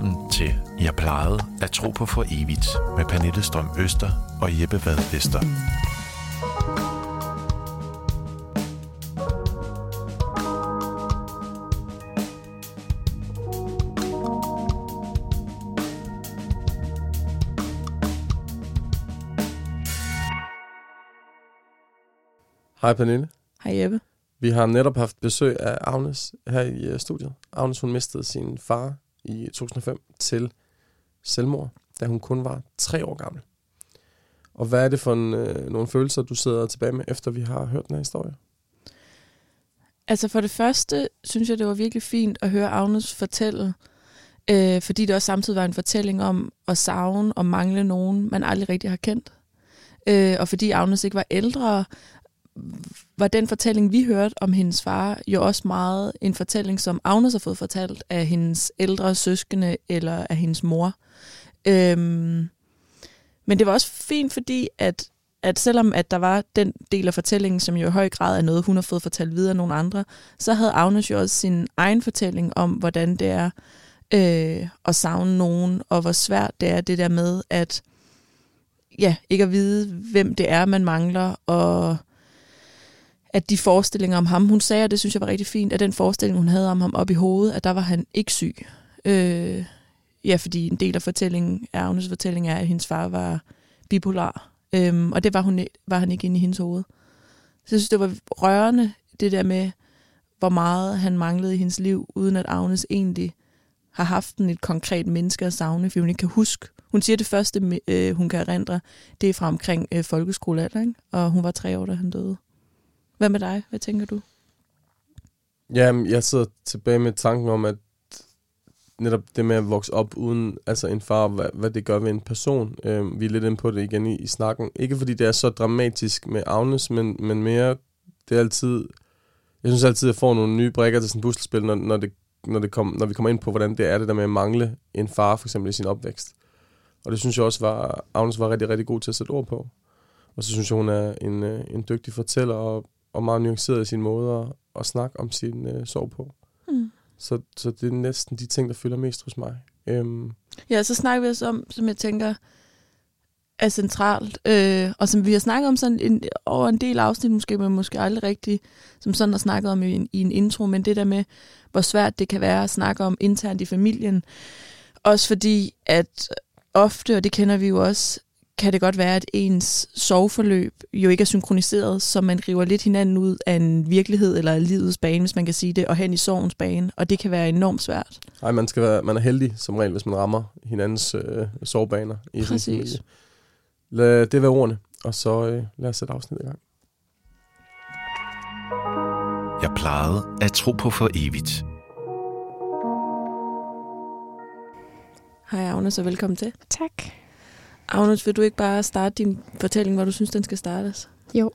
velkommen til Jeg plejede at tro på for evigt med Pernille Strøm Øster og Jeppe Vad Vester. Hej Pernille. Hej Jeppe. Vi har netop haft besøg af Agnes her i øh, studiet. Agnes hun mistede sin far i 2005 til selvmord, da hun kun var tre år gammel. Og hvad er det for en, øh, nogle følelser, du sidder tilbage med, efter vi har hørt den her historie? Altså for det første synes jeg, det var virkelig fint at høre Agnes fortælle, øh, fordi det også samtidig var en fortælling om at savne og mangle nogen, man aldrig rigtig har kendt. Øh, og fordi Agnes ikke var ældre, var den fortælling, vi hørte om hendes far, jo også meget en fortælling, som Agnes har fået fortalt af hendes ældre søskende eller af hendes mor. Øhm, men det var også fint, fordi at, at selvom at der var den del af fortællingen, som jo i høj grad er noget, hun har fået fortalt videre af nogle andre, så havde Agnes jo også sin egen fortælling om, hvordan det er øh, at savne nogen, og hvor svært det er det der med, at ja, ikke at vide, hvem det er, man mangler, og at de forestillinger om ham, hun sagde, og det synes jeg var rigtig fint, at den forestilling, hun havde om ham op i hovedet, at der var han ikke syg. Øh, ja, fordi en del af fortællingen, Agnes fortælling er, at hendes far var bipolar. Øhm, og det var, hun, var han ikke inde i hendes hoved. Så jeg synes, det var rørende, det der med, hvor meget han manglede i hendes liv, uden at Agnes egentlig har haft en et konkret menneske at savne, fordi hun ikke kan huske. Hun siger, at det første, øh, hun kan erindre, det er fra omkring øh, folkeskolealder, ikke? og hun var tre år, da han døde. Hvad med dig? Hvad tænker du? Jamen, jeg sidder tilbage med tanken om, at netop det med at vokse op uden altså en far, hvad, hvad det gør ved en person. Øh, vi er lidt inde på det igen i, i snakken. Ikke fordi det er så dramatisk med Agnes, men, men mere, det er altid, jeg synes altid, at jeg får nogle nye brækker til sådan et puslespil, når, når, det, når, det kom, når vi kommer ind på, hvordan det er det der med at mangle en far, for eksempel i sin opvækst. Og det synes jeg også var, Agnes var rigtig, rigtig god til at sætte ord på. Og så synes jeg, hun er en, øh, en dygtig fortæller, og, og meget nuanceret i sin måde at, at snakke om sin øh, sorg på. Mm. Så, så det er næsten de ting, der fylder mest hos mig. Øhm, Ja, så snakker vi også om, som jeg tænker er centralt, øh, og som vi har snakket om sådan en, over en del afsnit måske, men måske aldrig rigtigt, som sådan har snakket om i en, i en intro, men det der med, hvor svært det kan være at snakke om internt i familien. Også fordi, at ofte, og det kender vi jo også, kan det godt være, at ens soveforløb jo ikke er synkroniseret, så man river lidt hinanden ud af en virkelighed eller livets bane, hvis man kan sige det, og hen i sovens bane, og det kan være enormt svært. ej, man, skal være, man er heldig som regel, hvis man rammer hinandens øh, sovebaner i sin Præcis. familie. Lad det være ordene, og så øh, lad os sætte afsnittet i gang. Jeg plejede at tro på for evigt. Hej Agnes, og velkommen til. Tak. Agnes, vil du ikke bare starte din fortælling, hvor du synes, den skal startes? Jo.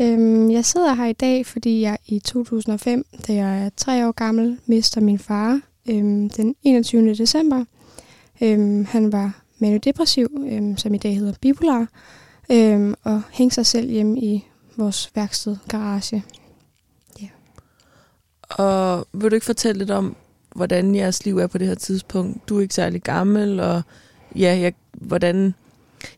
Øhm, jeg sidder her i dag, fordi jeg i 2005, da jeg er tre år gammel, mister min far øhm, den 21. december. Øhm, han var manodepressiv, øhm, som i dag hedder bipolar, øhm, og hængte sig selv hjemme i vores værksted garage. Og vil du ikke fortælle lidt om, hvordan jeres liv er på det her tidspunkt? Du er ikke særlig gammel, og ja, jeg, hvordan...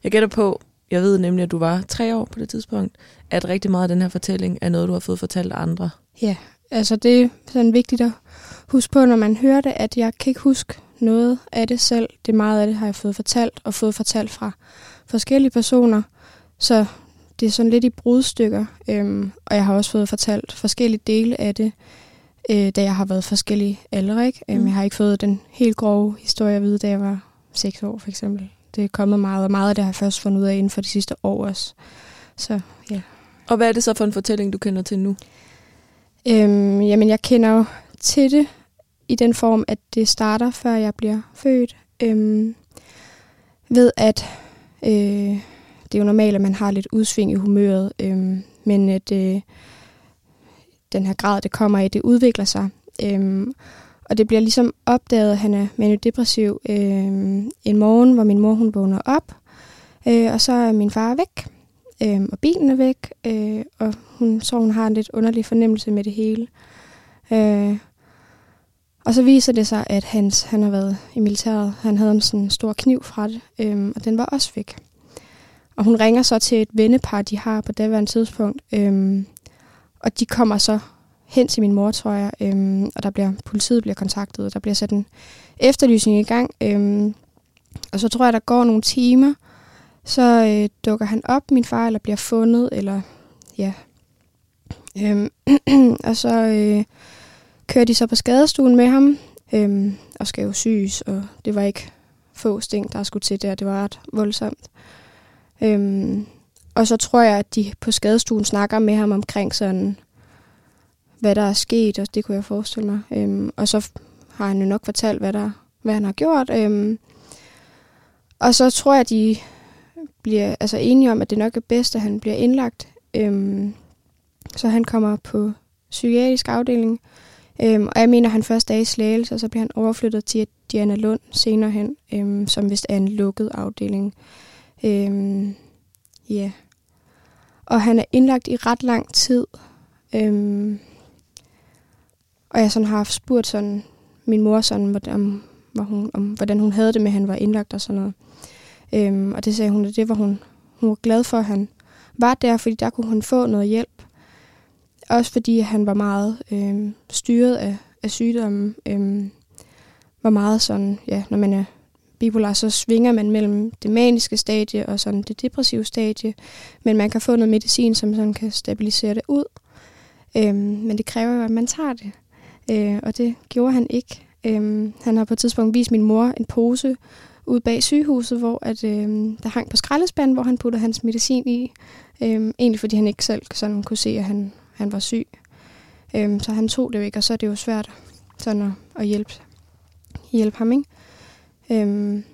Jeg gætter på, jeg ved nemlig, at du var tre år på det tidspunkt, at rigtig meget af den her fortælling er noget, du har fået fortalt af andre. Ja, altså det er sådan vigtigt at huske på, når man hører det, at jeg kan ikke huske noget af det selv. Det meget af det har jeg fået fortalt, og fået fortalt fra forskellige personer. Så det er sådan lidt i brudstykker, øhm, og jeg har også fået fortalt forskellige dele af det, øh, da jeg har været forskellige aldre. Ikke? Øhm, Mm. jeg har ikke fået den helt grove historie at vide, da jeg var 6 år for eksempel. Det er kommet meget, og meget af det har jeg først fundet ud af inden for de sidste år også. Så ja. Og hvad er det så for en fortælling, du kender til nu? Øhm, jamen, jeg kender jo til det i den form, at det starter, før jeg bliver født. Øhm, ved at øh, det er jo normalt, at man har lidt udsving i humøret, øhm, men at øh, den her grad, det kommer i, det udvikler sig. Øhm, og det bliver ligesom opdaget, at han er manodepressiv øh, en morgen, hvor min mor hun vågner op, øh, og så er min far væk øh, og bilen er væk, øh, og hun tror, hun har en lidt underlig fornemmelse med det hele. Øh, Og så viser det sig, at hans, han har været i militæret. Han havde en sådan stor kniv fra det, øh, og den var også væk. Og hun ringer så til et vennepar, de har på daværende tidspunkt. øh, og de kommer så hen til min mor, tror jeg, øhm, og der bliver, politiet bliver kontaktet, og der bliver sat en efterlysning i gang. Øhm, og så tror jeg, der går nogle timer, så øh, dukker han op, min far, eller bliver fundet, eller ja. Øhm, og så øh, kører de så på skadestuen med ham, øhm, og skal jo syges, og det var ikke få sting, der skulle til der. Det var ret voldsomt. Øhm, og så tror jeg, at de på skadestuen snakker med ham omkring sådan, hvad der er sket, og det kunne jeg forestille mig. Øhm, og så har han jo nok fortalt, hvad, der, hvad han har gjort. Øhm, og så tror jeg, at de bliver altså enige om, at det nok er bedst, at han bliver indlagt. Øhm, så han kommer på psykiatrisk afdeling. Øhm, og jeg mener, at han først er i Slagelse, og så bliver han overflyttet til Diana Lund senere hen, øhm, som vist er en lukket afdeling. Øhm, ja. Yeah. Og han er indlagt i ret lang tid. Øhm, og jeg sådan har haft spurgt sådan, min mor sådan, om, hvor hun, om, hvordan hun havde det med, at han var indlagt og sådan noget. Øhm, og det sagde hun, at det var hun, hun var glad for, at han var der, fordi der kunne hun få noget hjælp. Også fordi han var meget øhm, styret af, af sygdommen. Øhm, var meget sådan, ja, når man er bipolar, så svinger man mellem det maniske stadie og sådan det depressive stadie. Men man kan få noget medicin, som sådan kan stabilisere det ud. Øhm, men det kræver jo, at man tager det. Øh, og det gjorde han ikke. Øh, han har på et tidspunkt vist min mor en pose ude bag sygehuset, hvor at, øh, der hang på skraldespanden, hvor han puttede hans medicin i. Øh, egentlig fordi han ikke selv sådan kunne se, at han, han var syg. Øh, så han tog det jo ikke, og så er det jo svært sådan at, at hjælpe, hjælpe ham. Ikke? Øhm,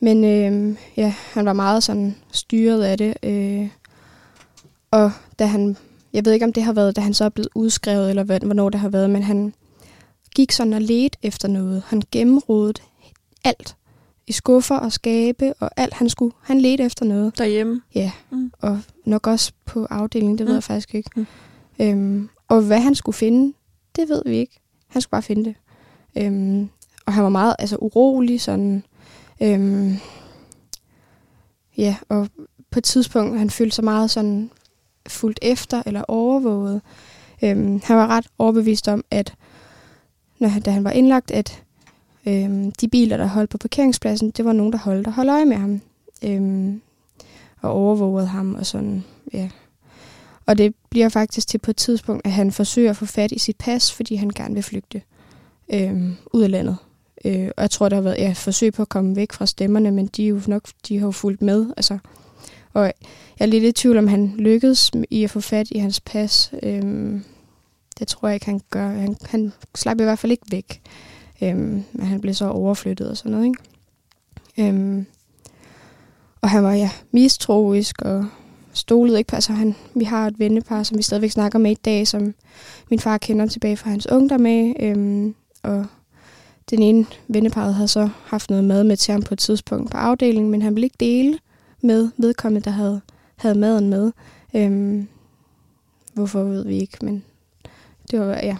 men øhm, ja, han var meget sådan styret af det. Øh, og da han, jeg ved ikke om det har været, da han så er blevet udskrevet, eller hvad, hvornår det har været, men han gik sådan og ledte efter noget. Han gennemrodede alt i skuffer og skabe og alt. Han skulle, han ledte efter noget. Derhjemme? Ja, mm. og nok også på afdelingen, det mm. ved jeg faktisk ikke. Mm. Øhm, og hvad han skulle finde, det ved vi ikke. Han skulle bare finde det. Øhm, og han var meget altså, urolig, sådan... Øhm, ja, og på et tidspunkt, han følte sig meget sådan fuldt efter eller overvåget. Øhm, han var ret overbevist om, at når han, da han var indlagt, at øhm, de biler, der holdt på parkeringspladsen, det var nogen, der holdt og holdt øje med ham. Øhm, og overvågede ham og sådan, ja. Og det bliver faktisk til på et tidspunkt, at han forsøger at få fat i sit pas, fordi han gerne vil flygte øhm, ud af landet. Øh, og jeg tror, der har været ja, forsøg på at komme væk fra stemmerne, men de, er jo nok, de har jo fulgt med. Altså, og jeg er lidt i tvivl, om han lykkedes i at få fat i hans pas. Øhm, det tror jeg ikke, han gør. Han, han slap i hvert fald ikke væk. Øhm, men han blev så overflyttet og sådan noget. Ikke? Øhm, og han var ja, mistroisk og stolede ikke på. Altså, han, vi har et vennepar, som vi stadigvæk snakker med i dag, som min far kender tilbage fra hans ungdom med. Øhm, og den ene venneparet havde så haft noget mad med til ham på et tidspunkt på afdelingen, men han ville ikke dele med vedkommende, der havde, havde maden med. Øhm, hvorfor ved vi ikke, men det var ja,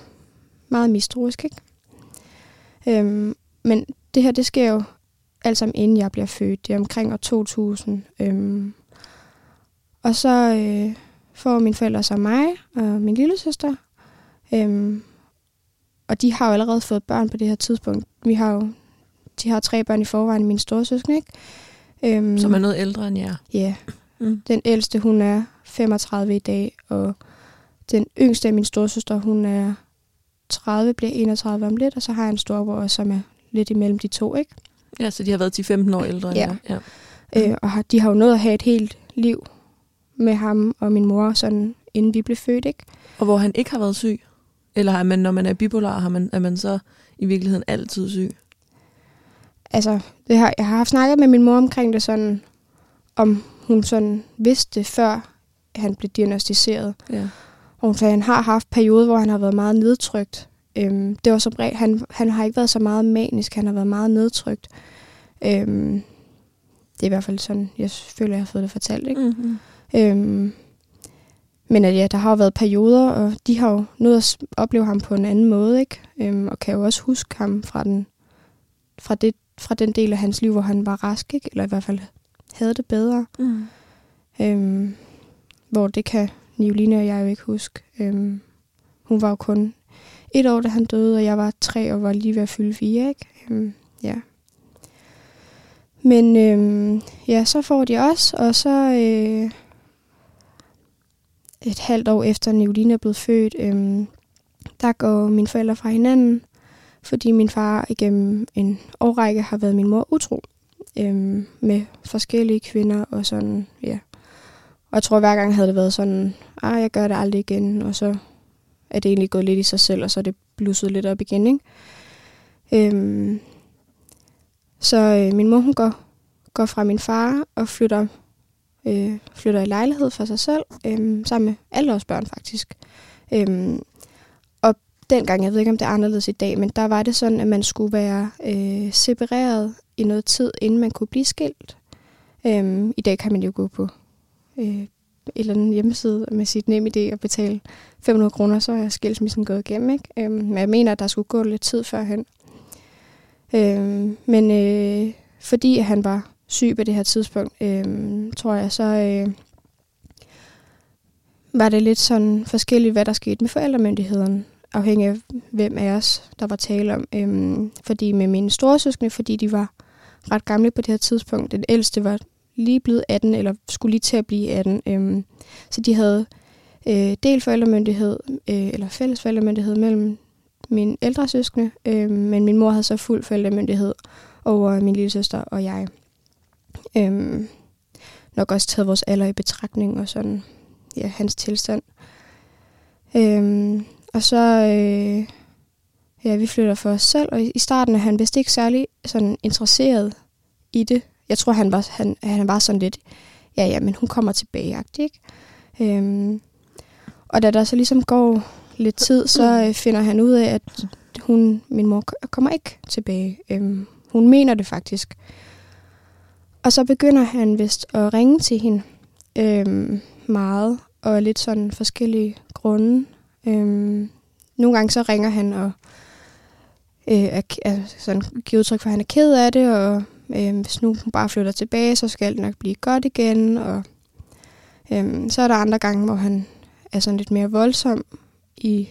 meget mistroisk, ikke? Øhm, men det her, det sker jo alt sammen inden jeg bliver født. Det er omkring år 2000. Øhm, og så øh, får mine forældre så mig og min lille søster. Øhm, og de har jo allerede fået børn på det her tidspunkt. Vi har jo, de har tre børn i forvejen, min store søskende, ikke? Øhm, Som er noget ældre end jer? Ja. Mm. Den ældste, hun er 35 i dag, og den yngste af min storsøster, hun er 30, bliver 31 om lidt, og så har jeg en storbror, som er lidt imellem de to, ikke? Ja, så de har været til 15 år ældre ja. end ja. Øh, og har, de har jo nået at have et helt liv med ham og min mor, sådan, inden vi blev født, ikke? Og hvor han ikke har været syg? Eller har man, når man er bipolar, har man, er man så i virkeligheden altid syg? Altså, det har, jeg har haft snakket med min mor omkring det sådan, om hun sådan vidste før han blev diagnostiseret. Ja. Og hun sagde, at han har haft perioder, hvor han har været meget nedtrykt. Øhm, det var som regel, han, han har ikke været så meget manisk, han har været meget nedtrykt. Øhm, det er i hvert fald sådan, jeg føler, jeg har fået det fortalt. Ikke? Mm-hmm. Øhm, men at, ja, der har jo været perioder, og de har jo nødt at opleve ham på en anden måde, ikke? Øhm, og kan jo også huske ham fra den, fra, det, fra den del af hans liv, hvor han var rask, ikke? eller i hvert fald havde det bedre. Mm. Øhm, hvor det kan Nicoline og jeg jo ikke huske. Øhm, hun var jo kun et år, da han døde, og jeg var tre og var lige ved at fylde fire, ikke? Øhm, ja. Men øhm, ja, så får de os, og så øh, et halvt år efter Nicoline er blevet født, øhm, der går mine forældre fra hinanden, fordi min far igennem en årrække har været min mor utro øhm, med forskellige kvinder og sådan, ja. Og jeg tror, hver gang havde det været sådan, ah, jeg gør det aldrig igen, og så er det egentlig gået lidt i sig selv, og så er det blusset lidt op igen, ikke? Øhm, så øh, min mor, hun går, går fra min far og flytter, øh, flytter i lejlighed for sig selv, øh, sammen med alle vores børn faktisk. Øh, dengang, jeg ved ikke, om det er anderledes i dag, men der var det sådan, at man skulle være øh, separeret i noget tid, inden man kunne blive skilt. Øhm, I dag kan man jo gå på øh, et eller andet hjemmeside med sit nem idé og betale 500 kroner, så er skilsmissen gået igennem. Ikke? Øhm, men jeg mener, at der skulle gå lidt tid førhen. Øhm, men øh, fordi han var syg på det her tidspunkt, øh, tror jeg, så øh, var det lidt sådan forskelligt, hvad der skete med forældremyndigheden, afhængig af hvem af os, der var tale om. Øhm, fordi med mine store søskende, fordi de var ret gamle på det her tidspunkt. Den ældste var lige blevet 18, eller skulle lige til at blive 18. Øhm, så de havde øh, del forældremyndighed, øh, eller fælles forældremyndighed mellem mine ældre søskende, øh, men min mor havde så fuld forældremyndighed over min lille søster og jeg. Øhm, nok også taget vores alder i betragtning og sådan, ja, hans tilstand. Øhm, og så, øh, ja, vi flytter for os selv, og i starten er han vist ikke særlig sådan interesseret i det. Jeg tror, han var, han, han var sådan lidt, ja, ja, men hun kommer tilbage, ikke? Øhm, og da der så ligesom går lidt tid, så øh, finder han ud af, at hun, min mor kommer ikke tilbage. Øhm, hun mener det faktisk. Og så begynder han vist at ringe til hende øhm, meget, og lidt sådan forskellige grunde. Øhm, nogle gange så ringer han og øh, er, er sådan, giver udtryk for, at han er ked af det, og øh, hvis nu hun bare flytter tilbage, så skal det nok blive godt igen. Og øh, så er der andre gange, hvor han er sådan lidt mere voldsom i,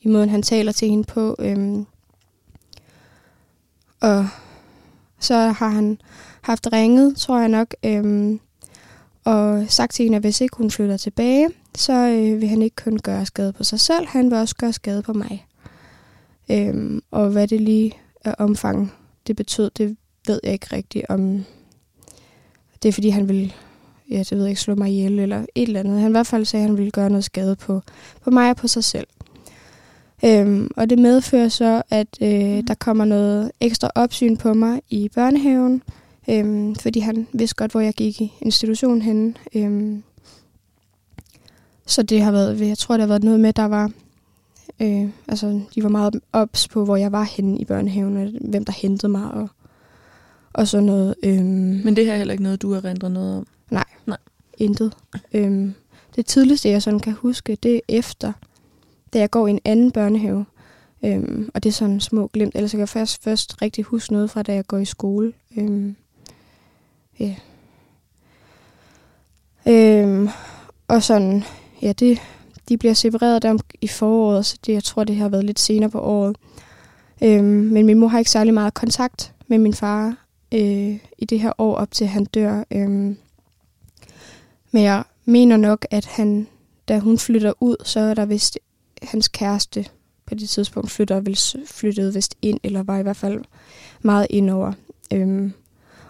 i måden, han taler til hende på. Øh, og så har han haft ringet, tror jeg nok, øh, og sagt til hende, at hvis ikke hun flytter tilbage, så øh, vil han ikke kun gøre skade på sig selv, han vil også gøre skade på mig. Øhm, og hvad det lige er omfang, det betød, det ved jeg ikke rigtigt om... Det er fordi, han vil ja, det ved jeg ikke, slå mig ihjel eller et eller andet. Han i hvert fald sagde, at han ville gøre noget skade på, på mig og på sig selv. Øhm, og det medfører så, at øh, mm. der kommer noget ekstra opsyn på mig i børnehaven, øhm, fordi han vidste godt, hvor jeg gik i institutionen henne. Øhm, så det har været, jeg tror, det har været noget med, der var, øh, altså de var meget ops på, hvor jeg var henne i børnehaven, og hvem der hentede mig, og, og sådan noget. Øhm. Men det her er heller ikke noget, du har rendret noget om? Nej, Nej. intet. Øhm, det tidligste, jeg sådan kan huske, det er efter, da jeg går i en anden børnehave. Øhm, og det er sådan små glimt. Ellers kan jeg først, først rigtig huske noget fra, da jeg går i skole. Øhm, ja. Øhm, og sådan, ja, det, de bliver separeret der i foråret, så det, jeg tror, det har været lidt senere på året. Øhm, men min mor har ikke særlig meget kontakt med min far øh, i det her år op til han dør. Øhm, men jeg mener nok, at han, da hun flytter ud, så er der vist hans kæreste på det tidspunkt flytter, vel flyttede vist ind, eller var i hvert fald meget indover. Øhm,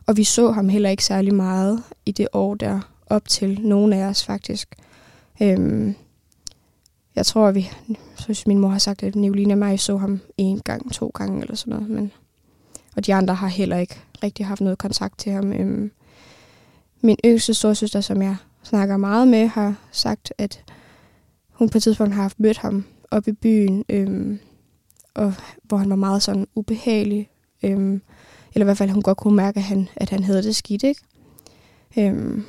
og vi så ham heller ikke særlig meget i det år der op til nogen af os faktisk. Øhm, jeg tror, at vi, synes min mor har sagt, at Nicoline og mig så ham en gang, to gange eller sådan noget. Men, og de andre har heller ikke rigtig haft noget kontakt til ham. Øhm, min yngste storsøster, som jeg snakker meget med, har sagt, at hun på et tidspunkt har haft mødt ham op i byen, øhm, og hvor han var meget sådan ubehagelig. Øhm, eller i hvert fald, hun godt kunne mærke, at han, at han havde det skidt, ikke? Øhm,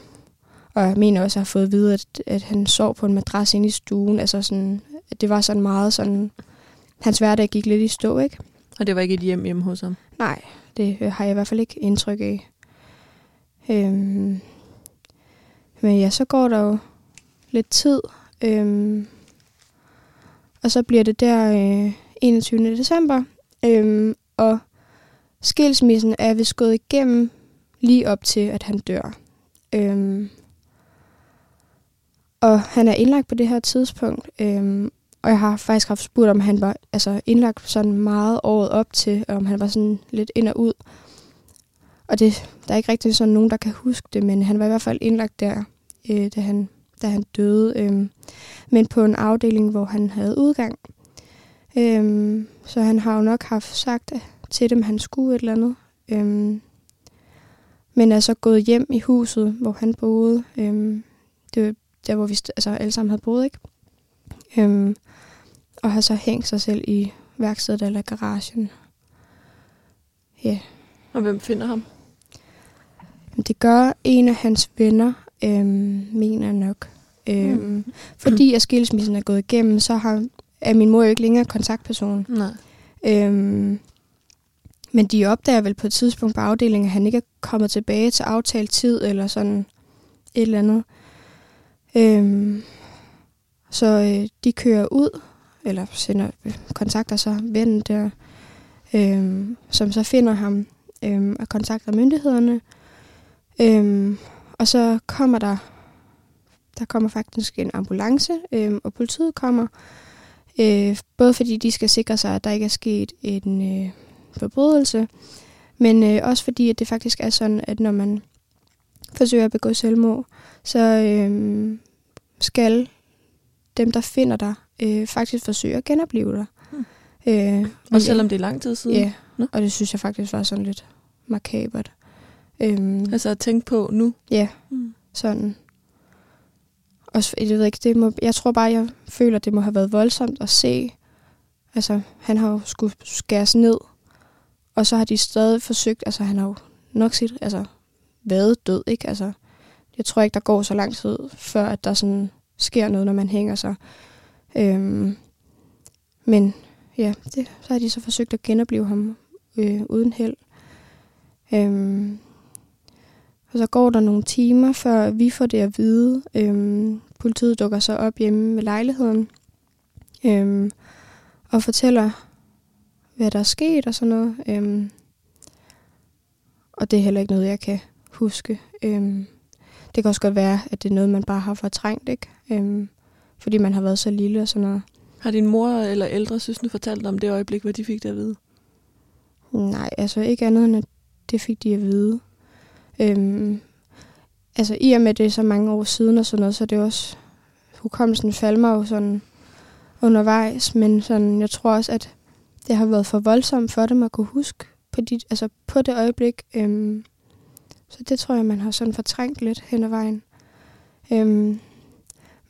og jeg mener også, at jeg har fået at vide, at, at han sov på en madras inde i stuen. Altså sådan, at det var sådan meget sådan... Hans hverdag gik lidt i stå, ikke? Og det var ikke et hjem hjemme hos ham? Nej, det øh, har jeg i hvert fald ikke indtryk af. Øhm, men ja, så går der jo lidt tid. Øhm, og så bliver det der øh, 21. december. Øhm, og skilsmissen er vist gået igennem lige op til, at han dør. Øhm, og han er indlagt på det her tidspunkt. Øhm, og jeg har faktisk haft spurgt, om han var altså, indlagt sådan meget året op til, om han var sådan lidt ind og ud. Og det, der er ikke rigtig sådan nogen, der kan huske det, men han var i hvert fald indlagt der, øh, da, han, da han døde. Øh, men på en afdeling, hvor han havde udgang. Øh, så han har jo nok haft sagt til dem, han skulle et eller andet. Øh, men er så gået hjem i huset, hvor han boede. Øh, det var der, hvor vi altså, alle sammen havde boet, ikke? Øhm, og har så hængt sig selv i værkstedet eller garagen. Ja. Yeah. Og hvem finder ham? Det gør en af hans venner, øhm, mener nok. Øhm, mm. Fordi at skilsmissen er gået igennem, så har, er min mor jo ikke længere kontaktperson. Nej. Øhm, men de opdager vel på et tidspunkt på afdelingen, at han ikke er kommet tilbage til aftalt tid, eller sådan et eller andet. Øhm, så øh, de kører ud, eller sender, øh, kontakter så vennen der, øhm, som så finder ham øhm, og kontakter myndighederne. Øhm, og så kommer der, der kommer faktisk en ambulance, øhm, og politiet kommer, øh, både fordi de skal sikre sig, at der ikke er sket en øh, forbrydelse, men øh, også fordi, at det faktisk er sådan, at når man forsøger at begå selvmord, så øh, skal dem, der finder dig, øh, faktisk forsøge at genopleve dig. Hmm. Øh, og selvom det er lang tid siden? Ja, Nå? og det synes jeg faktisk var sådan lidt makabert. Øhm, altså at tænke på nu? Ja, hmm. sådan. Og jeg ved ikke, det må, jeg tror bare, jeg føler, det må have været voldsomt at se. Altså, han har jo skulle skæres ned, og så har de stadig forsøgt, altså han har jo nok sit, altså, været død, ikke? Altså, jeg tror ikke, der går så lang tid, før at der sådan sker noget, når man hænger sig. Øhm, men ja, det, så har de så forsøgt at genopleve ham øh, uden held. Øhm, og så går der nogle timer, før vi får det at vide. Øhm, politiet dukker så op hjemme ved lejligheden øhm, og fortæller, hvad der er sket og sådan noget. Øhm, og det er heller ikke noget, jeg kan huske. Øhm, det kan også godt være, at det er noget, man bare har fortrængt, ikke? Øhm, fordi man har været så lille og sådan noget. Har din mor eller ældre søsne fortalt om det øjeblik, hvad de fik det at vide? Nej, altså ikke andet end, at det fik de at vide. Øhm, altså i og med det er så mange år siden og sådan noget, så er det også, hukommelsen falder mig jo sådan undervejs, men sådan, jeg tror også, at det har været for voldsomt for dem at kunne huske på, de, altså på det øjeblik. Øhm, så det tror jeg, man har sådan fortrængt lidt hen ad vejen. Øhm,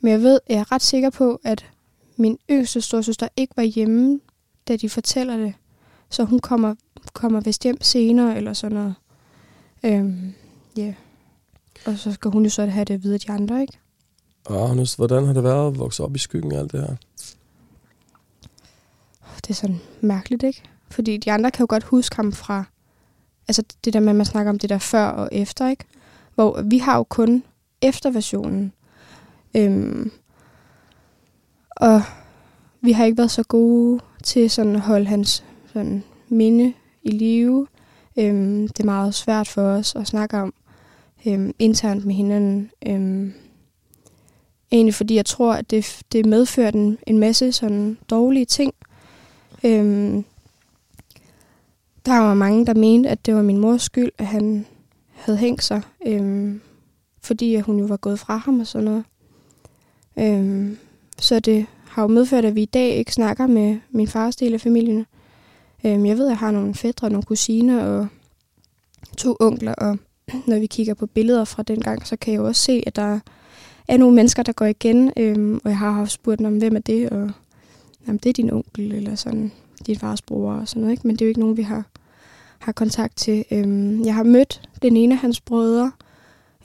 men jeg ved, jeg er ret sikker på, at min yngste storsøster ikke var hjemme, da de fortæller det. Så hun kommer, kommer vist hjem senere, eller sådan noget. Øhm, yeah. Og så skal hun jo så have det videre de andre, ikke? Og Agnes, hvordan har det været at vokse op i skyggen af alt det her? Det er sådan mærkeligt, ikke? Fordi de andre kan jo godt huske ham fra altså det der med, at man snakker om det der før og efter, ikke? Hvor vi har jo kun efterversionen. Øhm, og vi har ikke været så gode til sådan at holde hans sådan, minde i live. Øhm, det er meget svært for os at snakke om øhm, internt med hinanden. Øhm, egentlig fordi jeg tror, at det, det medfører en, en masse sådan dårlige ting. Øhm, der var mange, der mente, at det var min mors skyld, at han havde hængt sig, øhm, fordi hun jo var gået fra ham og sådan noget. Øhm, så det har jo medført, at vi i dag ikke snakker med min fars del af familien. Øhm, jeg ved, at jeg har nogle fædre, nogle kusiner og to onkler, og når vi kigger på billeder fra den gang, så kan jeg jo også se, at der er nogle mennesker, der går igen, øhm, og jeg har haft spurgt dem, hvem er det, og jamen, det er din onkel, eller sådan din fars bror og sådan noget, ikke? men det er jo ikke nogen, vi har, har kontakt til. Øhm, jeg har mødt den ene af hans brødre,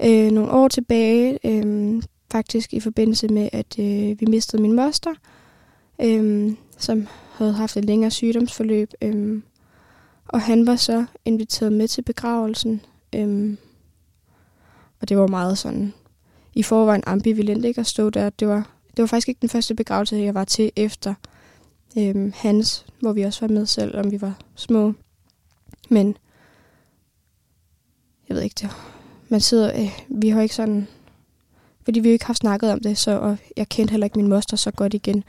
øh, nogle år tilbage, øh, faktisk i forbindelse med, at øh, vi mistede min moster, øh, som havde haft et længere sygdomsforløb. Øh, og han var så inviteret med til begravelsen. Øh, og det var meget sådan, i forvejen ambivalent ikke at stå der. Det var, det var faktisk ikke den første begravelse, jeg var til efter øh, hans, hvor vi også var med selv, om vi var små. Men jeg ved ikke, det man sidder, øh, vi har ikke sådan, fordi vi jo ikke har snakket om det, så og jeg kendte heller ikke min moster så godt igen.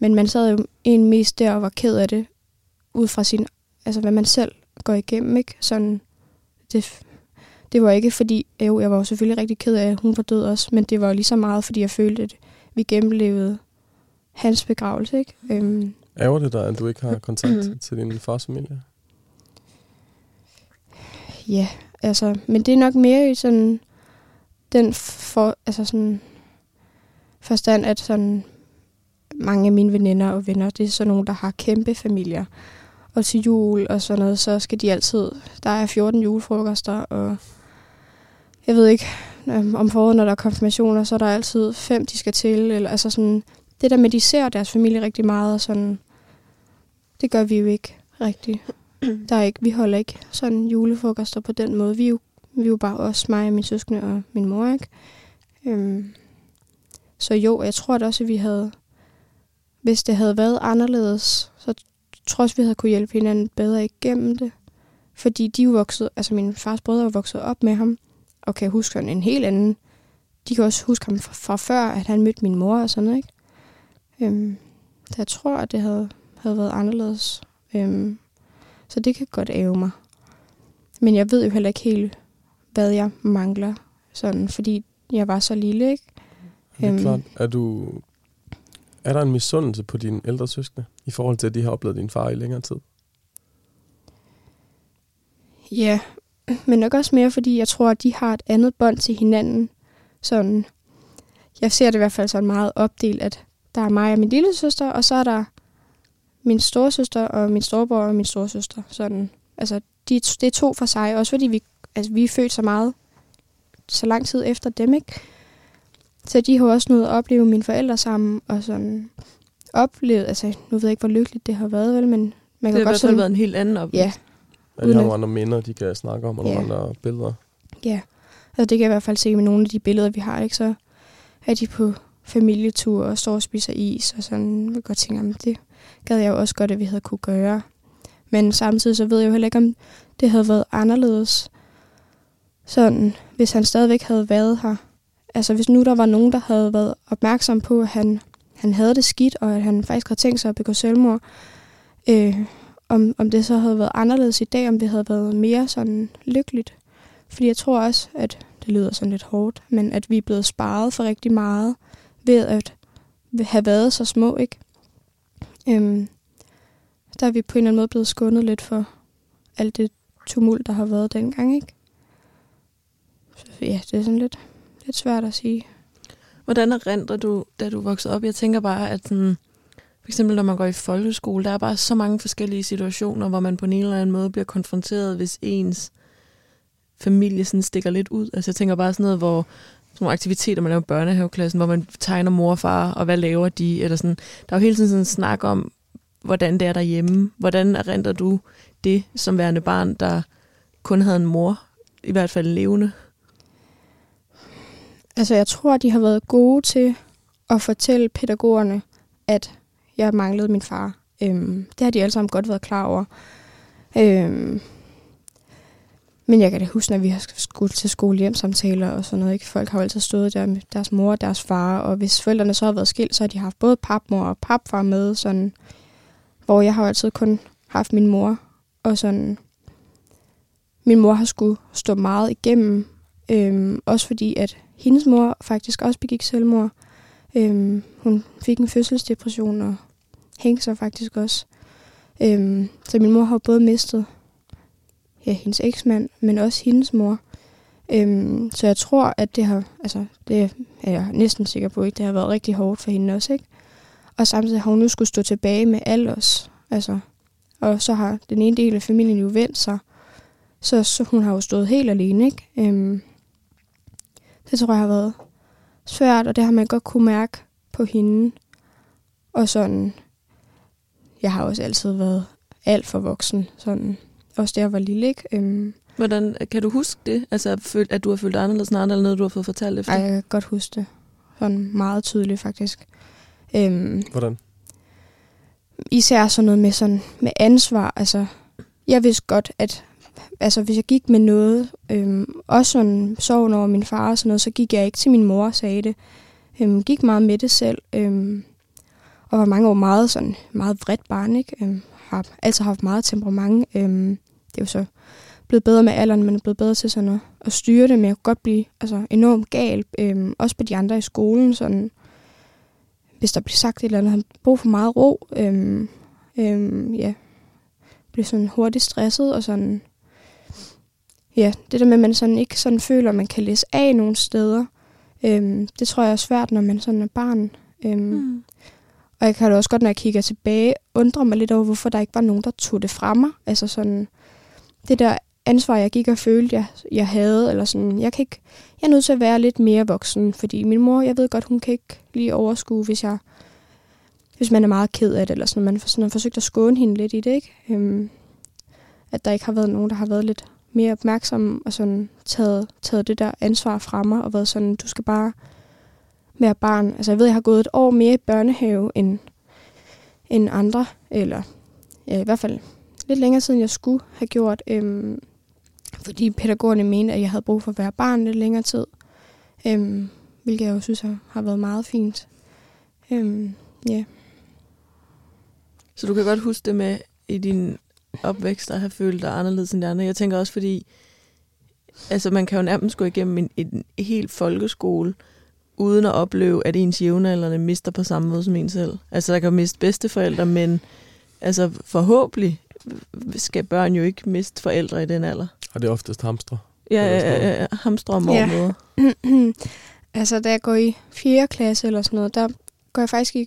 Men man sad jo en mest der og var ked af det, ud fra sin, altså hvad man selv går igennem, ikke? Sådan, det, det var ikke fordi, jo, jeg var jo selvfølgelig rigtig ked af, at hun var død også, men det var lige så meget, fordi jeg følte, at vi gennemlevede hans begravelse, ikke? Øhm. Ærger det dig, at du ikke har kontakt til din fars familie? Ja, altså, men det er nok mere i sådan den for, altså sådan forstand, at sådan mange af mine veninder og venner, det er sådan nogle, der har kæmpe familier. Og til jul og sådan noget, så skal de altid, der er 14 julefrokoster, og jeg ved ikke, øhm, om foråret, når der er konfirmationer, så er der altid fem, de skal til. Eller, altså sådan, det der med, at de ser deres familie rigtig meget, og sådan, det gør vi jo ikke rigtigt. Der er ikke, vi holder ikke sådan julefrokoster på den måde. Vi er jo, vi er jo bare os, mig og min søskende og min mor, ikke? Øhm, så jo, jeg tror da også, at vi havde, hvis det havde været anderledes, så tror jeg også, vi havde kunne hjælpe hinanden bedre igennem det. Fordi de er vokset, altså min fars brødre er vokset op med ham, og kan huske en helt anden. De kan også huske ham fra, fra før, at han mødte min mor og sådan noget, ikke? Øhm, så jeg tror, at det havde, havde været anderledes. Øhm, så det kan godt æve mig. Men jeg ved jo heller ikke helt, hvad jeg mangler, sådan, fordi jeg var så lille, ikke? Det er øhm, klart. Er, du, er der en misundelse på dine ældre søskende, i forhold til, at de har oplevet din far i længere tid? Ja, men nok også mere, fordi jeg tror, at de har et andet bånd til hinanden. Sådan, jeg ser det i hvert fald sådan meget opdelt, at der er mig og min lille søster, og så er der min storesøster og min storebror og min storesøster. Sådan, altså, de, det er to for sig, også fordi vi, altså, vi er født så meget, så lang tid efter dem, ikke? Så de har også noget at opleve mine forældre sammen, og sådan oplevet, altså nu ved jeg ikke, hvor lykkeligt det har været, vel, men man kan det har godt sådan, været en helt anden oplevelse. Ja. Ja, de har nogle andre minder, de kan snakke om, og ja. nogle andre billeder. Ja, altså det kan jeg i hvert fald se med nogle af de billeder, vi har, ikke? Så er de på familietur og står og spiser is, og sådan, jeg godt tænke, at det gad jeg jo også godt, at vi havde kunne gøre. Men samtidig så ved jeg jo heller ikke, om det havde været anderledes, sådan, hvis han stadigvæk havde været her. Altså hvis nu der var nogen, der havde været opmærksom på, at han, han havde det skidt, og at han faktisk havde tænkt sig at begå selvmord, øh, om, om det så havde været anderledes i dag, om det havde været mere sådan lykkeligt. Fordi jeg tror også, at det lyder sådan lidt hårdt, men at vi er blevet sparet for rigtig meget ved at have været så små, ikke? Øhm, der er vi på en eller anden måde blevet skånet lidt for alt det tumult, der har været dengang, ikke? Så ja, det er sådan lidt, lidt svært at sige. Hvordan erindrer du, da du voksede op? Jeg tænker bare, at sådan, for eksempel når man går i folkeskole, der er bare så mange forskellige situationer, hvor man på en eller anden måde bliver konfronteret, hvis ens familie sådan stikker lidt ud. Altså jeg tænker bare sådan noget, hvor nogle aktiviteter, man laver i børnehaveklassen, hvor man tegner mor og far, og hvad laver de, eller sådan. Der er jo hele tiden sådan en snak om, hvordan det er derhjemme. Hvordan erindrer du det som værende barn, der kun havde en mor, i hvert fald levende? Altså, jeg tror, de har været gode til at fortælle pædagogerne, at jeg manglede min far. Øhm, det har de alle sammen godt været klar over. Øhm, men jeg kan da huske, når vi har skulle til skolehjemsamtaler og sådan noget. Ikke? Folk har jo altid stået der med deres mor og deres far, og hvis forældrene så har været skilt, så har de haft både papmor og papfar med, sådan, hvor jeg har jo altid kun haft min mor. Og sådan, min mor har skulle stå meget igennem, øhm, også fordi at hendes mor faktisk også begik selvmord. Øhm, hun fik en fødselsdepression og hængte sig faktisk også. Øhm, så min mor har både mistet ja, hendes eksmand, men også hendes mor. Øhm, så jeg tror, at det har, altså det er jeg næsten sikker på, ikke? det har været rigtig hårdt for hende også, ikke? Og samtidig har hun nu skulle stå tilbage med alle os, altså, og så har den ene del af familien jo vendt sig, så, så hun har jo stået helt alene, ikke? Øhm, Det tror jeg har været svært, og det har man godt kunne mærke på hende. Og sådan, jeg har også altid været alt for voksen, sådan, også da jeg var lille, ikke? Øhm, Hvordan, kan du huske det? Altså, at du har følt dig anderledes end andre, eller noget, du har fået fortalt efter? ej, jeg kan godt huske det. Sådan meget tydeligt, faktisk. Øhm, Hvordan? især sådan noget med, sådan, med ansvar. Altså, jeg vidste godt, at altså, hvis jeg gik med noget, øhm, også sådan sorgen over min far og sådan noget, så gik jeg ikke til min mor og sagde det. Øhm, gik meget med det selv. Øhm, og var mange år meget, sådan, meget vredt barn. Ikke? Øhm, har altid haft meget temperament. Øhm, det er jo så blevet bedre med alderen, men er blevet bedre til sådan at, at styre det, men jeg kunne godt blive altså, enormt gal. Øhm, også på de andre i skolen. Sådan, hvis der bliver sagt et eller andet, han brug for meget ro. Øhm, øhm, ja, bliver sådan hurtigt stresset og sådan. Ja, det der med, at man sådan ikke sådan føler, at man kan læse af nogle steder. Øhm, det tror jeg er svært, når man sådan er barn. Øhm, mm. Og jeg kan da også godt, når jeg kigger tilbage, undre mig lidt over, hvorfor der ikke var nogen, der tog det fra mig. Altså sådan, det der ansvar, jeg gik og følte, jeg, jeg havde, eller sådan, jeg kan ikke, jeg er nødt til at være lidt mere voksen, fordi min mor, jeg ved godt, hun kan ikke lige overskue, hvis jeg, hvis man er meget ked af det, eller sådan, man sådan har forsøgt at skåne hende lidt i det, ikke? Øhm, at der ikke har været nogen, der har været lidt mere opmærksom og sådan taget, taget det der ansvar fra mig, og været sådan, du skal bare være barn. Altså jeg ved, jeg har gået et år mere i børnehave end, end andre, eller ja, i hvert fald lidt længere siden jeg skulle have gjort, øhm, fordi pædagogerne mente, at jeg havde brug for at være barn lidt længere tid, øhm, hvilket jeg jo synes har, har været meget fint. Øhm, ja. Så du kan godt huske det med i din opvækst at have følt dig anderledes end de andre. Jeg tænker også, fordi altså, man kan jo nærmest gå igennem en, en helt folkeskole, uden at opleve, at ens jævnaldrende mister på samme måde som en selv. Altså, der kan jo miste bedsteforældre, men altså, forhåbentlig skal børn jo ikke miste forældre i den alder. Og det er oftest hamstre. Ja, ja, noget. ja, ja. hamstre om Ja. altså, da jeg går i 4. klasse eller sådan noget, der går jeg faktisk i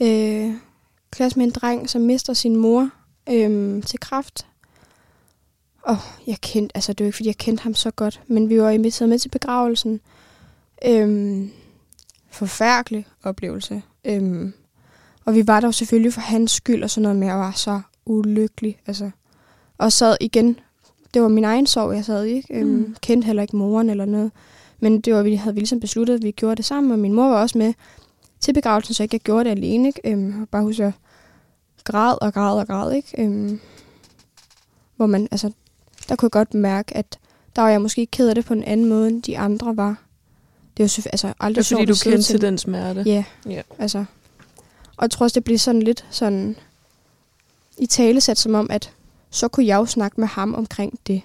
øh, klasse med en dreng, som mister sin mor øh, til kraft. Og jeg kendte, altså det er jo ikke, fordi jeg kendte ham så godt, men vi var inviteret med til begravelsen. Øhm, forfærdelig oplevelse. Øhm, og vi var der jo selvfølgelig for hans skyld og sådan noget, men jeg var så ulykkelig. Altså. Og sad igen, det var min egen sorg, jeg sad i. Ikke? Øhm, Mm. Kendte heller ikke moren eller noget. Men det var, vi havde vi ligesom besluttet, at vi gjorde det sammen, og min mor var også med til begravelsen, så ikke jeg gjorde det alene. Ikke? Øhm, bare husker, jeg græd og græd og græd. Ikke? Øhm, hvor man, altså, der kunne jeg godt mærke, at der var jeg måske ked af det på en anden måde, end de andre var. Det var selvfølgelig altså, aldrig Det er fordi, du at kendte til den smerte. Ja, Ja. altså. Og jeg tror også, det bliver sådan lidt sådan i talesat som om, at så kunne jeg jo snakke med ham omkring det.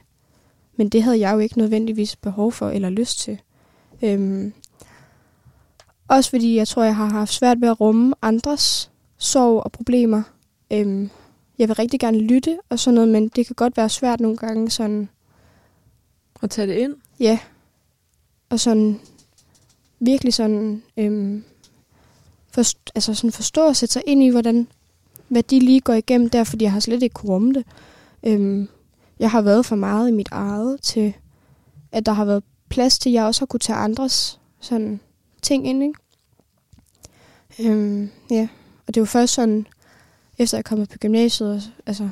Men det havde jeg jo ikke nødvendigvis behov for eller lyst til. Øhm, også fordi jeg tror, jeg har haft svært ved at rumme andres sorg og problemer. Øhm, jeg vil rigtig gerne lytte og sådan noget, men det kan godt være svært nogle gange sådan, Og tage det ind. ja, og sådan virkelig sådan, øhm, forst- altså sådan forstå og sætte sig ind i, hvordan, hvad de lige går igennem der, fordi jeg har slet ikke kunne rumme det. Øhm, jeg har været for meget i mit eget til, at der har været plads til, at jeg også har kunne tage andres sådan ting ind, ikke? Øhm, ja, og det var først sådan, efter jeg kom på gymnasiet, altså,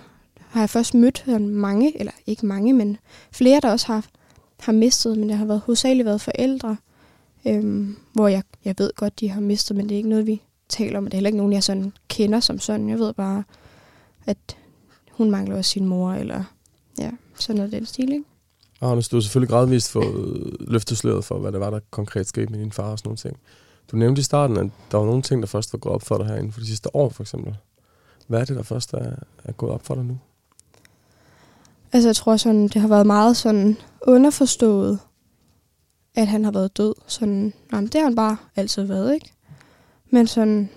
har jeg først mødt sådan mange, eller ikke mange, men flere, der også har, har mistet, men det har været hovedsageligt været forældre, øhm, hvor jeg, jeg ved godt, de har mistet, men det er ikke noget, vi taler om. Det er heller ikke nogen, jeg sådan kender som sådan. Jeg ved bare, at hun mangler også sin mor, eller ja, sådan noget den stil, ikke? Og Anders, du har selvfølgelig gradvist fået løftet sløret for, hvad der var, der konkret skete med din far og sådan nogle ting. Du nævnte i starten, at der var nogle ting, der først var gået op for dig her inden for de sidste år, for eksempel. Hvad er det, der først er, er gået op for dig nu? Altså, jeg tror sådan, det har været meget sådan underforstået, at han har været død. Sådan, jamen, men det har han bare altid været, ikke? Men sådan,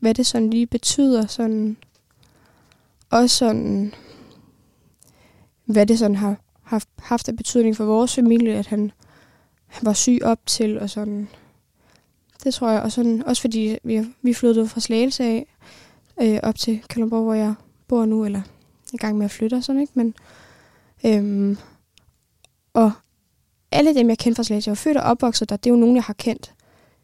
hvad det sådan lige betyder, sådan, også sådan, hvad det sådan har haft, haft af betydning for vores familie, at han, han var syg op til, og sådan, det tror jeg, og sådan, også fordi vi, vi flyttede fra Slagelse af, øh, op til Kalundborg, hvor jeg bor nu, eller i gang med at flytte og sådan, ikke? Men, øhm, og alle dem, jeg kendte fra Slagelse, jeg var født og opvokset der, det er jo nogen, jeg har kendt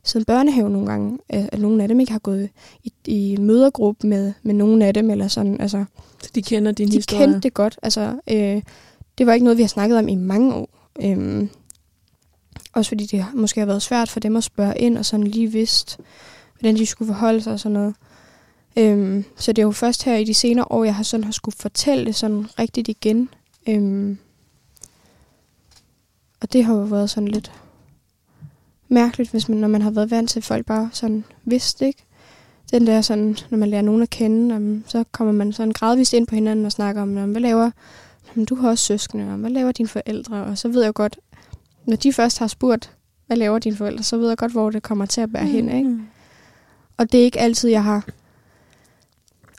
siden børnehave nogle gange. At nogle af dem ikke har gået i, i mødergruppe med, med nogen af dem, eller sådan, altså... Så de kender din de historie? kendte det godt. Altså, øh, det var ikke noget, vi har snakket om i mange år. Øhm, også fordi det måske har været svært for dem at spørge ind, og sådan lige vidst, hvordan de skulle forholde sig og sådan noget. Øhm, så det er jo først her i de senere år, jeg har sådan har skulle fortælle det sådan rigtigt igen. Øhm, og det har jo været sådan lidt mærkeligt, hvis man, når man har været vant til, at folk bare sådan vidste, ikke? Den der sådan, når man lærer nogen at kende, så kommer man sådan gradvist ind på hinanden og snakker om, hvad laver, um, du har også søskende, og hvad laver dine forældre? Og så ved jeg godt, når de først har spurgt, hvad laver dine forældre, så ved jeg godt, hvor det kommer til at bære mm. hen, ikke? Og det er ikke altid, jeg har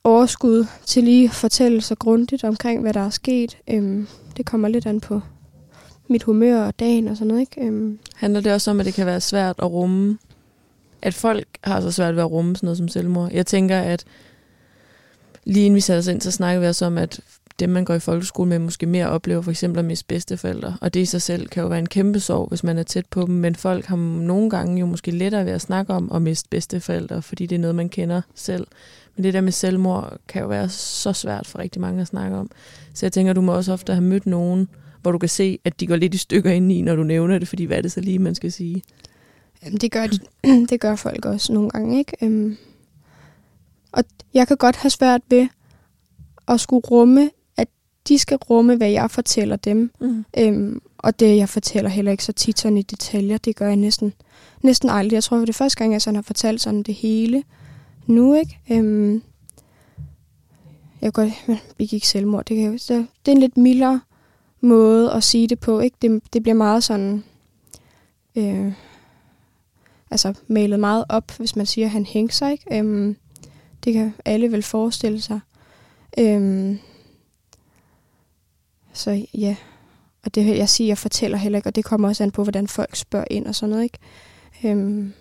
overskud til lige at fortælle så grundigt omkring, hvad der er sket. Øhm, det kommer lidt an på mit humør og dagen og sådan noget. Ikke? Øhm. Handler det også om, at det kan være svært at rumme, at folk har så svært ved at rumme sådan noget som selvmord? Jeg tænker, at lige inden vi satte os ind, så snakkede vi også om, at dem, man går i folkeskole med, måske mere oplever for eksempel at miste bedsteforældre. Og det i sig selv kan jo være en kæmpe sorg, hvis man er tæt på dem. Men folk har nogle gange jo måske lettere ved at snakke om at miste bedsteforældre, fordi det er noget, man kender selv. Men det der med selvmord kan jo være så svært for rigtig mange at snakke om. Så jeg tænker, du må også ofte have mødt nogen, hvor du kan se, at de går lidt i stykker ind i, når du nævner det, fordi hvad er det så lige, man skal sige? Jamen, det gør, det gør folk også nogle gange, ikke? Øhm, og jeg kan godt have svært ved at skulle rumme, at de skal rumme, hvad jeg fortæller dem. Mm. Øhm, og det, jeg fortæller heller ikke så tit sådan i detaljer, det gør jeg næsten, næsten aldrig. Jeg tror, det er første gang, jeg sådan har fortalt sådan det hele nu, ikke? Øhm, jeg godt begik selvmord. Det, kan, så, det er en lidt mildere måde at sige det på, ikke? Det, det bliver meget sådan... Øh, altså malet meget op, hvis man siger, at han hængte sig, ikke? Øhm, det kan alle vel forestille sig. Øhm, så ja, og det jeg siger, jeg fortæller heller ikke, og det kommer også an på, hvordan folk spørger ind og sådan noget, ikke? Øhm,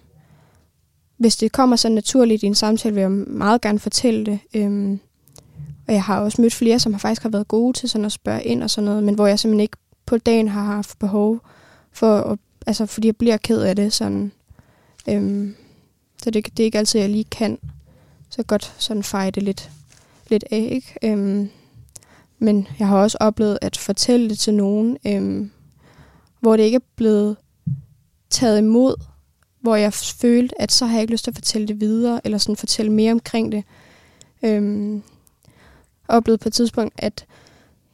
hvis det kommer så naturligt i en samtale, vil jeg meget gerne fortælle det. Øhm, og jeg har også mødt flere, som har faktisk har været gode til sådan at spørge ind og sådan noget, men hvor jeg simpelthen ikke på dagen har haft behov for, at, altså fordi jeg bliver ked af det. Sådan, øhm, så det, det er ikke altid, jeg lige kan. Så godt sådan feje det lidt, lidt af, ikke? Øhm, men jeg har også oplevet at fortælle det til nogen, øhm, hvor det ikke er blevet taget imod, hvor jeg følte, at så har jeg ikke lyst til at fortælle det videre, eller sådan fortælle mere omkring det. Øhm, oplevede på et tidspunkt, at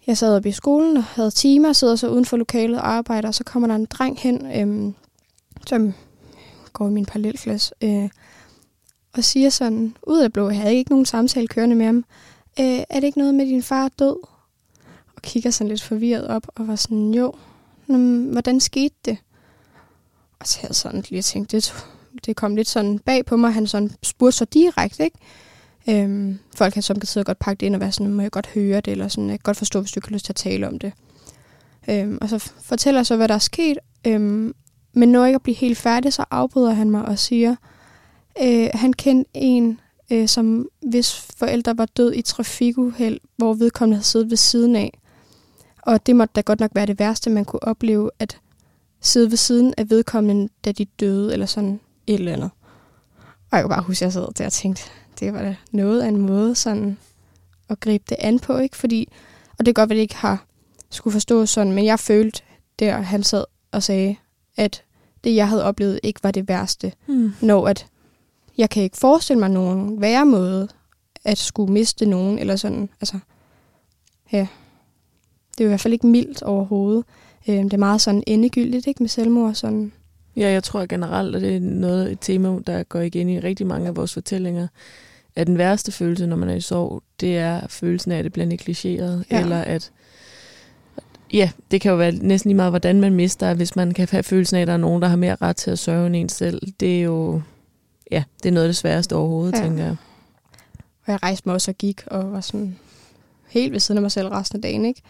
jeg sad oppe i skolen og havde timer, sidder så uden for lokalet og arbejder, og så kommer der en dreng hen, øhm, som går i min parallelklasse, øh, og siger sådan, ud af blå, jeg havde ikke nogen samtale kørende med ham, øh, er det ikke noget med, din far død? Og kigger sådan lidt forvirret op, og var sådan, jo, hvordan skete det? Og så havde jeg sådan lige tænkt, det, det kom lidt sådan bag på mig, han sådan spurgte så direkte, ikke? Øhm, folk kan som kan sidde og godt pakke det ind og være sådan, må jeg godt høre det, eller sådan, jeg kan godt forstå, hvis du ikke har lyst til at tale om det. Øhm, og så fortæller så, hvad der er sket, øhm, men når jeg ikke at blive helt færdig, så afbryder han mig og siger, øh, han kendte en, øh, som hvis forældre var død i trafikuheld, hvor vedkommende havde siddet ved siden af. Og det måtte da godt nok være det værste, man kunne opleve, at sidde ved siden af vedkommende, da de døde, eller sådan et eller andet. Og jeg kan bare huske, at jeg sad der og tænkte, det var da noget af en måde sådan at gribe det an på, ikke? Fordi, og det er godt, at det ikke har skulle forstå sådan, men jeg følte der, han sad og sagde, at det, jeg havde oplevet, ikke var det værste. Mm. Når at jeg kan ikke forestille mig nogen værre måde at skulle miste nogen, eller sådan, altså, ja. Det er i hvert fald ikke mildt overhovedet. Øh, det er meget sådan endegyldigt, ikke, med selvmord, sådan. Ja, jeg tror generelt, at det er noget, et tema, der går igen i rigtig mange af vores fortællinger, at den værste følelse, når man er i sorg, det er følelsen af, at det bliver negligeret, ja. eller at Ja, det kan jo være næsten lige meget, hvordan man mister, hvis man kan have følelsen af, at der er nogen, der har mere ret til at sørge end en selv. Det er jo, ja, det er noget af det sværeste overhovedet, ja. tænker jeg. Og jeg rejste mig også og gik, og var sådan helt ved siden af mig selv resten af dagen, ikke?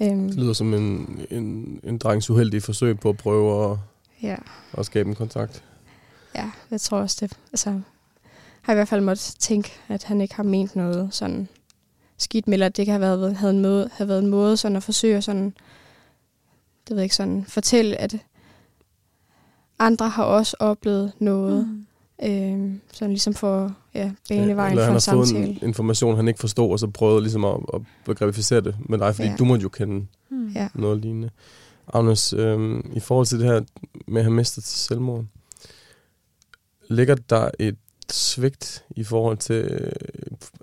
Um, det lyder som en, en, en drengs uheldige forsøg på at prøve at, ja. at skabe en kontakt. Ja, jeg tror også det. Altså, har i hvert fald måttet tænke, at han ikke har ment noget sådan skidt med, at det kan have været, havde en måde, have været en måde sådan at forsøge sådan det ved jeg ikke sådan, fortælle, at andre har også oplevet noget. Mm. Øh, sådan ligesom for ja, banevejen Eller for han en har fået samtale. en information, han ikke forstod, og så prøvede ligesom at, at begrificere det med dig, fordi Ja. du måtte jo kende Mm. Ja. noget lignende. Agnes, øh, i forhold til det her med at have mistet til selvmord, ligger der et svigt i forhold til, øh,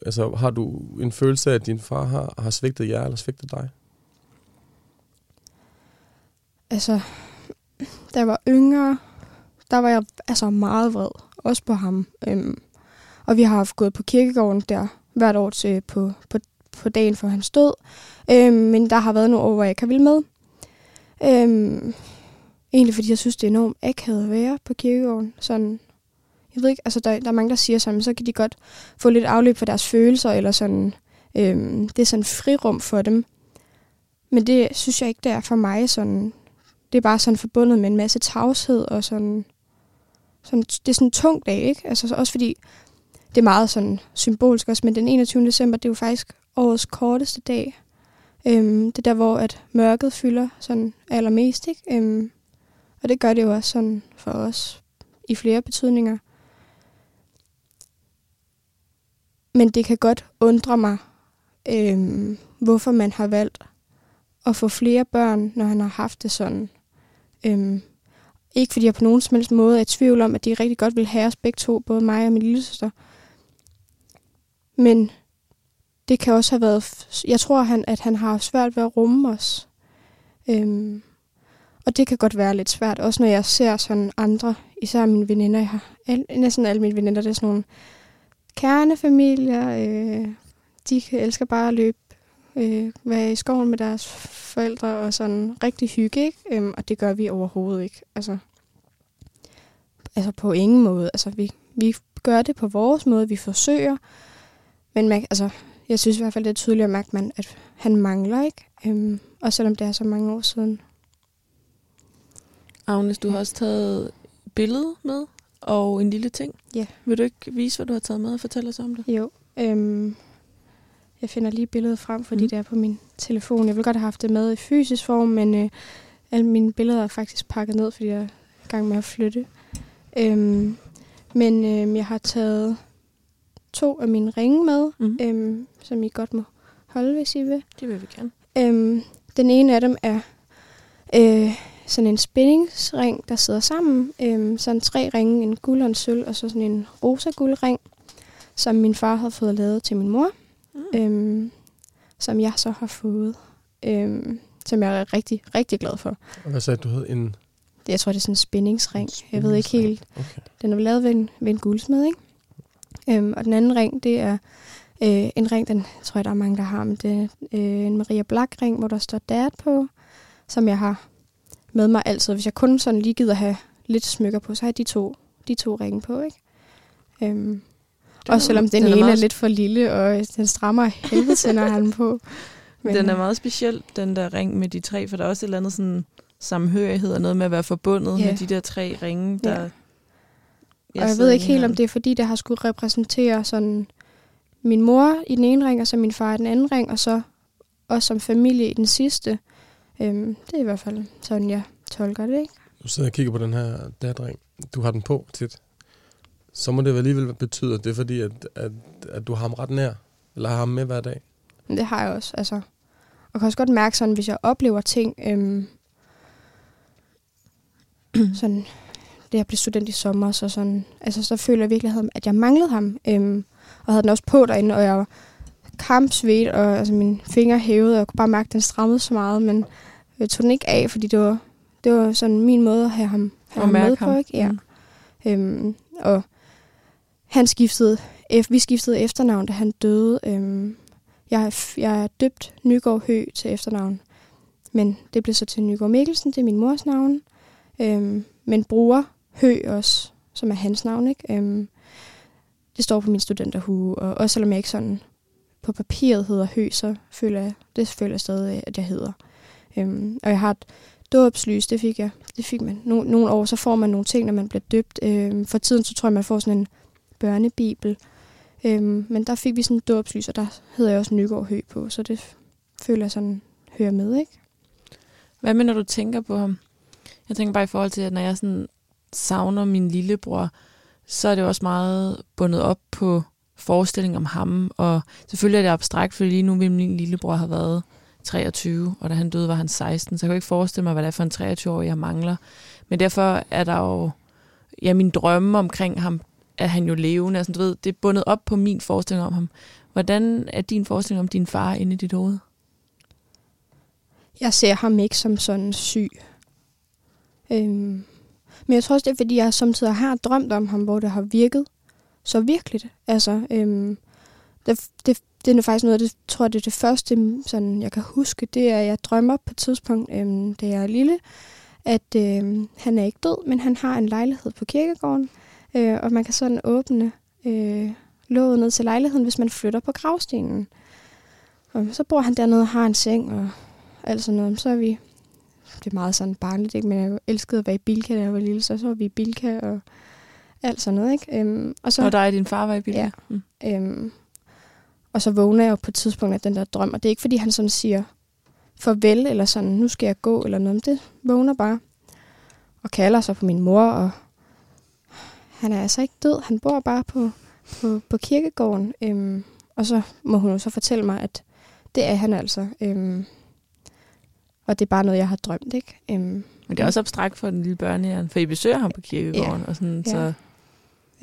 altså har du en følelse af, at din far har, har svigtet jer, eller svigtet dig? Altså, da jeg var yngre, der var jeg altså meget vred. Også på ham. Øhm, og vi har haft gået på kirkegården der hvert år til, på, på, på dagen for hans død. Øhm, men der har været nogle år, hvor jeg ikke har ville med. Øhm, egentlig fordi jeg synes, det er enormt akavet at være på kirkegården. Sådan, jeg ved ikke, altså der, der er mange, der siger sådan, så kan de godt få lidt afløb for deres følelser, eller sådan, øhm, det er sådan frirum for dem. Men det synes jeg ikke, det er for mig sådan, det er bare sådan forbundet med en masse tavshed og sådan, sådan det er sådan en tung dag, ikke? Altså så også fordi, det er meget sådan symbolsk også, men den 21. december, det er jo faktisk årets korteste dag. Øhm, det er der, hvor at mørket fylder sådan allermest, ikke? Øhm, og det gør det jo også sådan for os i flere betydninger. Men det kan godt undre mig, øh, hvorfor man har valgt at få flere børn, når han har haft det sådan. Øh, ikke fordi jeg på nogen som helst måde er i tvivl om, at de rigtig godt vil have os begge to, både mig og min lille søster. Men det kan også have været... Jeg tror, han, at han har svært ved at rumme os. Øhm, og det kan godt være lidt svært, også når jeg ser sådan andre, især mine veninder. Jeg har al, næsten alle mine veninder, det er sådan nogle kernefamilier. Øh, de elsker bare at løbe øh, være i skoven med deres forældre og sådan rigtig hygge, ikke? Øhm, og det gør vi overhovedet ikke. Altså, altså på ingen måde. Altså, vi, vi gør det på vores måde, vi forsøger. Men man, altså, jeg synes i hvert fald, det er tydeligt at mærke, man, at han mangler, ikke? Øhm, og selvom det er så mange år siden. Agnes, du har også taget billede med og en lille ting. Ja. Vil du ikke vise, hvad du har taget med og fortælle os om det? Jo. Øhm, jeg finder lige billedet frem, fordi Mm. det er på min telefon. Jeg ville godt have haft det med i fysisk form, men øh, alle mine billeder er faktisk pakket ned, fordi jeg er i gang med at flytte. Øhm, men øh, jeg har taget to af mine ringe med, Mm. øhm, som I godt må holde, hvis I vil. Det vil vi gerne. Øhm, den ene af dem er øh, sådan en spændingsring, der sidder sammen. Øhm, sådan tre ringe, en guld og en sølv, og så sådan en rosa guldring, som min far havde fået lavet til min mor, Mm. øhm, som jeg så har fået, øhm, som jeg er rigtig, rigtig glad for. Og hvad sagde du, hed en Jeg tror, det er sådan en spændingsring. En Jeg ved ikke spændingsring. helt. Okay. Den er lavet ved en, ved en guldsmed, ikke? Øhm, og den anden ring, det er øh, en ring, den tror jeg, der er mange, der har, men det er øh, en Maria Black ring, hvor der står dad på, som jeg har med mig altid. Hvis jeg kun sådan lige gider have lidt smykker på, så har jeg de to, de to ringe på, ikke? Øhm, er- også selvom den, den er ene er, meget- lidt for lille, og den strammer helvede jeg har den på. Men, den er meget speciel, den der ring med de tre, for der er også et eller andet sådan samhørighed og noget med at være forbundet Ja. med de der tre ringe, der... Ja. og jeg ved ikke helt, om det er fordi, det har skulle repræsentere sådan min mor i den ene ring, og så min far i den anden ring, og så også som familie i den sidste. Øhm, det er i hvert fald sådan, jeg tolker det, ikke? Nu sidder jeg og kigger på den her datring. Du har den på tit. Så må det vel alligevel betyde, at det er fordi, at, at, at du har ham ret nær. Eller har ham med hver dag. Det har jeg også, altså. Og kan også godt mærke sådan, hvis jeg oplever ting, øhm, sådan, det jeg blev student i sommer, så sådan, altså så føler jeg virkelig, at jeg havde- at jeg manglede ham, øhm, og havde den også på derinde, og jeg kampsvedt, og altså mine fingre hævede, og jeg kunne bare mærke, at den strammede så meget, men jeg tog den ikke af, fordi det var, det var sådan min måde at have ham, have ham med mærke på, ham. ikke? Ja. Mm. Øhm, og han skiftede, vi skiftede efternavn, da han døde. Øhm, jeg, jeg er døbt Nygaard Hø til efternavn, men det blev så til Nygaard Mikkelsen, det er min mors navn. Øhm, men bruger Hø også, som er hans navn, ikke? Øhm, det står på min studenterhue, og også selvom jeg ikke sådan på papiret hedder Hø, så føler jeg, det føler jeg stadig, at jeg hedder. Øhm, og jeg har et dåbslys, det fik jeg, det fik man. No, nogle år, så får man nogle ting, når man bliver døbt. Øhm, for tiden, så tror jeg, man får sådan en børnebibel. Øhm, men der fik vi sådan et dåbslys, og der hedder jeg også Nygaard Hø på, så det føler jeg sådan hører med, ikke? Hvad med, når du tænker på ham? Jeg tænker bare i forhold til, at når jeg sådan savner min lillebror, så er det også meget bundet op på forestilling om ham. Og selvfølgelig er det abstrakt, fordi lige nu vil min lillebror have været 23, og da han døde, var han 16, så jeg kan ikke forestille mig, hvad det er for en 23-årig, jeg mangler. Men derfor er der jo, ja, min drømme omkring ham, at han jo levende. Altså, du ved, det er bundet op på min forestilling om ham. Hvordan er din forestilling om din far inde i dit hoved? Jeg ser ham ikke som sådan syg. Øhm, men jeg tror også, det er, fordi jeg samtidig har drømt om ham, hvor det har virket så virkeligt. Altså, øhm, det, det, det er faktisk noget, det tror jeg, det er det første, sådan, jeg kan huske, det er, at jeg drømmer på et tidspunkt, øhm, da jeg er lille, at øhm, han er ikke død, men han har en lejlighed på kirkegården, øh, og man kan sådan åbne øh, låget ned til lejligheden, hvis man flytter på gravstenen. Og så bor han dernede og har en seng og alt sådan noget. Så er vi, det er meget sådan barnligt, ikke? men jeg elskede at være i Bilka, da jeg var lille, så så var vi i Bilka og alt sådan noget. Ikke? Øhm, og, så, og dig og din far var i Bilka? Ja. Mm. Øhm, og så vågner jeg jo på et tidspunkt af den der drøm, og det er ikke fordi han sådan siger farvel, eller sådan, nu skal jeg gå, eller noget, det vågner bare og kalder sig på min mor, og han er altså ikke død, han bor bare på, på, på kirkegården, øhm, og så må hun jo så fortælle mig, at det er han altså. Øhm, og det er bare noget, jeg har drømt, ikke? Øhm, men det er også abstrakt for den lille børnehjern, for I besøger ham på kirkegården. Ja. Og sådan, ja. så...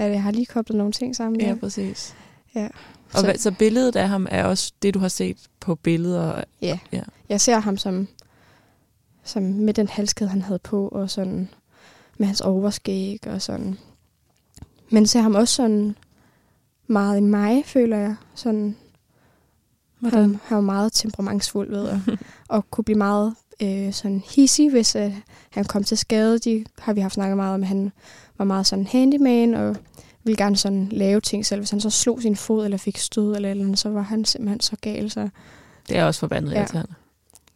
ja, jeg har lige koblet nogle ting sammen. Ja, ja. præcis. Ja. Og så, hvad, så billedet af ham er også det, du har set på billeder? Ja, ja. jeg ser ham som, som med den halskæde, han havde på, og sådan med hans overskæg og sådan. Men ser ham også sådan meget i mig, føler jeg. Sådan, Hvordan? Han, han var meget temperamentsfuld ved at, og kunne blive meget øh, sådan hissig, hvis øh, han kom til skade. De har vi haft snakket meget om, at han var meget sådan handyman, og ville gerne sådan lave ting selv. Hvis han så slog sin fod, eller fik stød, eller, eller så var han simpelthen så gal. Så, det er også forbandet ja. irriterende.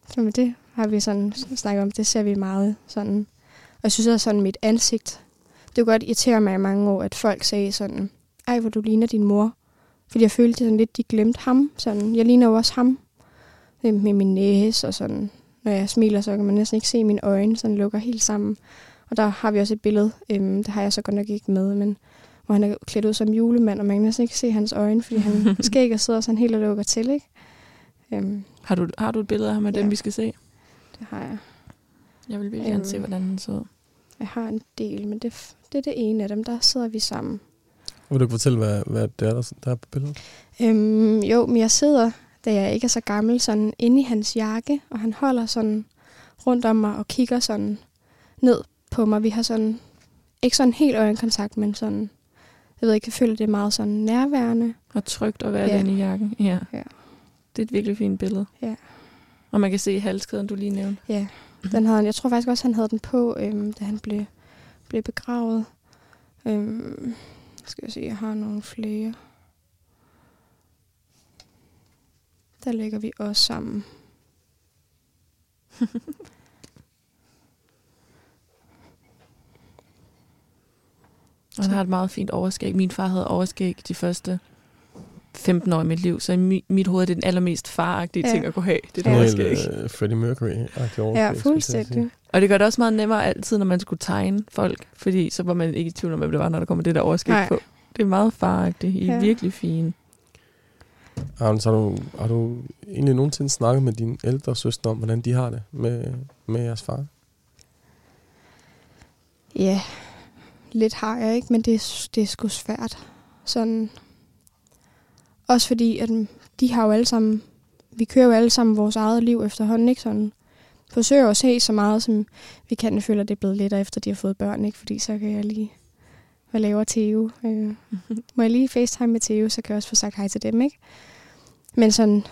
Så med det har vi sådan snakket om, det ser vi meget sådan. Og jeg synes også sådan, mit ansigt, det kunne godt irritere mig i mange år, at folk sagde sådan, ej, hvor du ligner din mor. Fordi jeg følte sådan lidt, de glemte ham. Sådan, jeg ligner jo også ham. Med min næse og sådan. Når jeg smiler, så kan man næsten ikke se mine øjne, sådan lukker helt sammen. Og der har vi også et billede, øhm, det har jeg så godt nok ikke med, men hvor han er klædt ud som julemand, og man kan næsten ikke se hans øjne, fordi han skal ikke sidder sådan helt og lukker til, ikke? Øhm, har, du, har du et billede af ham af ja, dem, vi skal se? Det har jeg. Jeg vil virkelig øhm, se, hvordan han så Jeg har en del, men det, det er det ene af dem, der sidder vi sammen. Vil du fortælle, hvad, hvad det er, der, der er på billedet? Øhm, jo, men jeg sidder, da jeg ikke er så gammel, sådan inde i hans jakke, og han holder sådan rundt om mig og kigger sådan ned på mig. Vi har sådan, ikke sådan helt øjenkontakt, men sådan, jeg ved ikke, jeg føler, det er meget sådan nærværende. Og trygt at være ja. inde i jakken. Ja. ja. Det er et virkelig fint billede. Ja. Og man kan se halskæden, du lige nævnte. Ja, den havde han. Jeg tror faktisk også, han havde den på, øhm, da han blev, blev begravet. Øhm, skal jeg se, jeg har nogle flere. Der lægger vi også sammen. han har et meget fint overskæg. Min far havde overskæg de første 15 år i mit liv, så i mi, mit hoved er det den allermest faragtige ja. ting at kunne have. Det er ja. overskæg. Uh, Freddie Mercury. Ja, fuldstændig. Og det gør det også meget nemmere altid, når man skulle tegne folk, fordi så var man ikke i tvivl om, hvad det var, når der kommer det der overskæg Nej. på. Det er meget faragtigt. I er ja. virkelig fine. Arne, har du, har du egentlig nogensinde snakket med dine ældre søstre om, hvordan de har det med, med jeres far? Ja, lidt har jeg ikke, men det, det er sgu svært. Sådan. Også fordi, at de har jo alle sammen, vi kører jo alle sammen vores eget liv efterhånden, ikke sådan. Forsøger at se så meget, som vi kan. Jeg føler, det er blevet lettere, efter de har fået børn, ikke? Fordi så kan jeg lige hvad laver Theo? Øh, må jeg lige facetime med Theo, så kan jeg også få sagt hej til dem, ikke? Men sådan,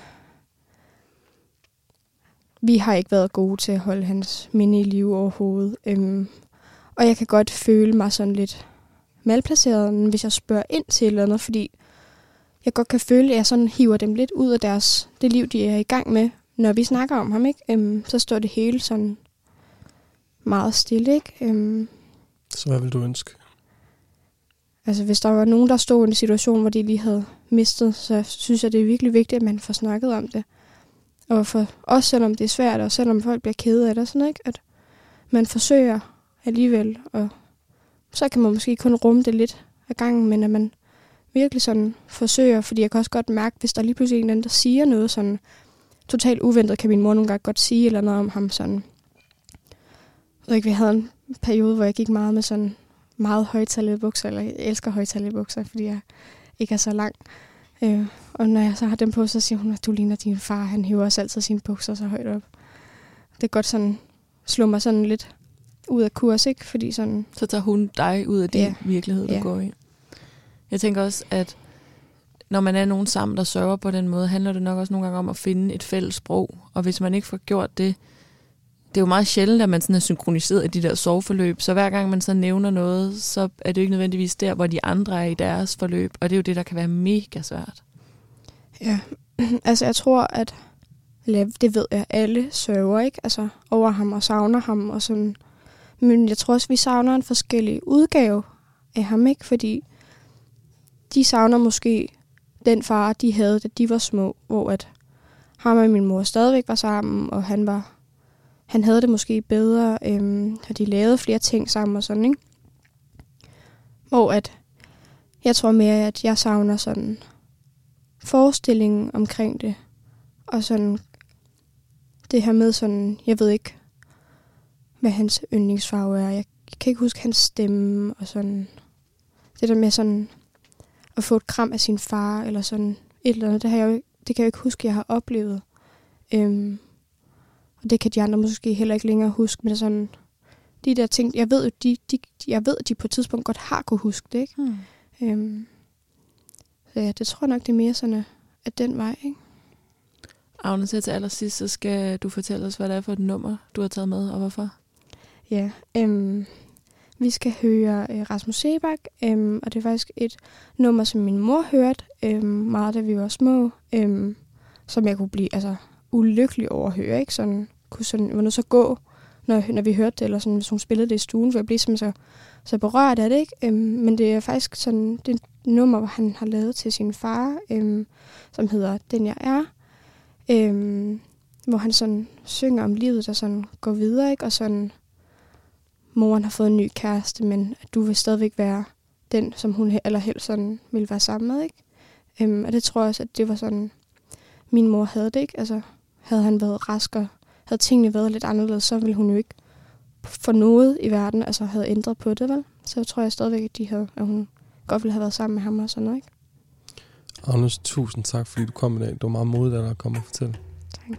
vi har ikke været gode til at holde hans minde i live overhovedet. Øhm, og jeg kan godt føle mig sådan lidt malplaceret, hvis jeg spørger ind til et eller andet, fordi jeg godt kan føle, at jeg sådan hiver dem lidt ud af deres, det liv, de er i gang med, når vi snakker om ham, ikke? Øhm, så står det hele sådan meget stille, ikke? Øhm, så hvad vil du ønske? Altså hvis der var nogen, der stod i en situation, hvor de lige havde mistet, så synes jeg, det er virkelig vigtigt, at man får snakket om det. Og for, også selvom det er svært, og selvom folk bliver kede af det, sådan, ikke? at man forsøger alligevel, og så kan man måske kun rumme det lidt af gangen, men at man virkelig sådan forsøger, fordi jeg kan også godt mærke, hvis der lige pludselig er en anden, der siger noget sådan totalt uventet, kan min mor nogle gange godt sige eller noget om ham sådan. Jeg ved ikke, vi havde en periode, hvor jeg gik meget med sådan meget højtallede bukser, eller jeg elsker højtallede bukser, fordi jeg ikke er så lang. Øh, og når jeg så har dem på, så siger hun, at du ligner din far. Han hiver også altid sine bukser så højt op. Det er godt sådan slå mig sådan lidt ud af kurs, ikke? Fordi sådan... Så tager hun dig ud af den Ja. virkelighed, du Ja. går i. Jeg tænker også, at når man er nogen sammen, der sørger på den måde, handler det nok også nogle gange om at finde et fælles sprog. Og hvis man ikke får gjort det, det er jo meget sjældent, at man sådan er synkroniseret i de der soveforløb. Så hver gang man så nævner noget, så er det jo ikke nødvendigvis der, hvor de andre er i deres forløb. Og det er jo det, der kan være mega svært. Ja, altså jeg tror, at eller det ved jeg, alle sørger ikke altså, over ham og savner ham. Og sådan. Men jeg tror også, vi savner en forskellig udgave af ham, ikke? Fordi de savner måske den far, de havde, da de var små, hvor at ham og min mor stadigvæk var sammen, og han var han havde det måske bedre, øhm, og de lavede flere ting sammen og sådan, ikke? Hvor at jeg tror mere, at jeg savner sådan forestillingen omkring det. Og sådan det her med sådan, jeg ved ikke, hvad hans yndlingsfarve er. Jeg kan ikke huske hans stemme og sådan. Det der med sådan at få et kram af sin far eller sådan et eller andet, det, har jeg jo, det kan jeg jo ikke huske, jeg har oplevet. Øhm, og det kan de andre måske heller ikke længere huske, men sådan, de der ting, jeg ved jo, de, de, jeg ved, at de på et tidspunkt godt har kunne huske det, ikke? Hmm. Øhm, så ja, det tror jeg nok, det er mere sådan, at den vej, ikke? Agnes, her til allersidst, så skal du fortælle os, hvad det er for et nummer, du har taget med, og hvorfor. Ja, øhm, vi skal høre øh, Rasmus Sebak, øhm, og det er faktisk et nummer, som min mor hørte øhm, meget, da vi var små, øhm, som jeg kunne blive altså, ulykkelig over at høre. Ikke? Sådan, kunne sådan, jeg var nødt til at gå, når, når vi hørte det, eller sådan, hvis hun spillede det i stuen, for jeg blev simpelthen så, så berørt af det. Ikke? Øhm, men det er faktisk sådan, det nummer, han har lavet til sin far, øhm, som hedder Den Jeg Er. Øhm, hvor han sådan synger om livet, der sådan går videre, ikke? og sådan moren har fået en ny kæreste, men at du vil stadigvæk være den, som hun he- allerhelst sådan ville være sammen med, ikke? Øhm, og det tror jeg også, at det var sådan, min mor havde det, ikke? Altså, havde han været rask og havde tingene været lidt anderledes, så ville hun jo ikke for noget i verden, altså havde ændret på det, vel? Så jeg tror jeg stadigvæk, at, de havde, at hun godt ville have været sammen med ham og sådan noget, ikke? Agnes, tusind tak, fordi du kom i dag. Det var meget modigt af dig at komme og fortælle. Tak.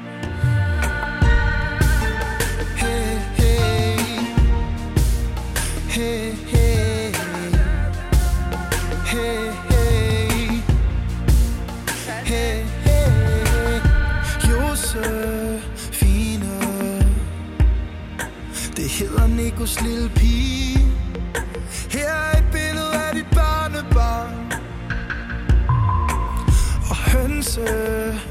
hedder lille pige. Her er et billede af dit barnebarn Og hønsepigen.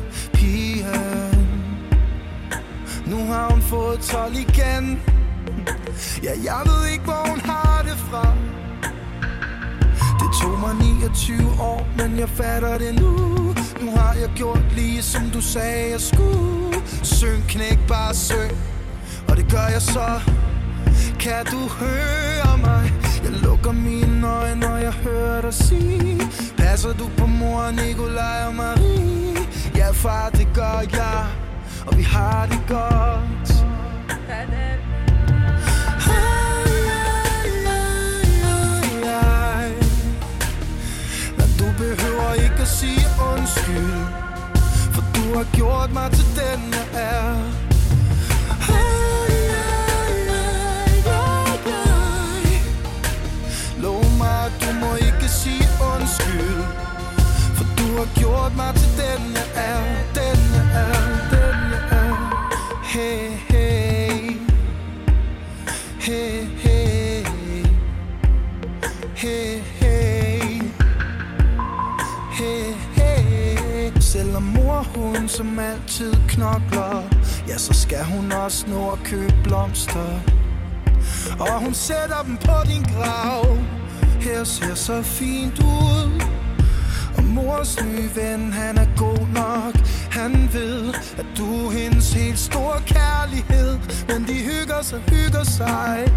Nu har hun fået 12 igen. Ja, jeg ved ikke, hvor hun har det fra. Det tog mig 29 år, men jeg fatter det nu. Nu har jeg gjort lige som du sagde jeg skulle. Syng, knæk, bare syng. Og det gør jeg så. Kan du høre mig? Jeg lukker mine øjne, når jeg hører dig sige Passer du på mor, Nikolaj og Marie? Ja, far, det gør jeg Og vi har det godt du behøver ikke at sige undskyld For du har gjort mig til den jeg er må ikke sige undskyld For du har gjort mig til den jeg er Den jeg er, den jeg er. Hey, hey. Hey, hey. Hey, hey. Hey, hey. Selvom mor hun som altid knokler Ja, så skal hun også nå at købe blomster. Og hun sætter dem på din grav. Her ser så fint ud. Og mors nye ven, han er god nok. Han ved, at du er hendes helt store kærlighed. Men de hygger sig, hygger sig.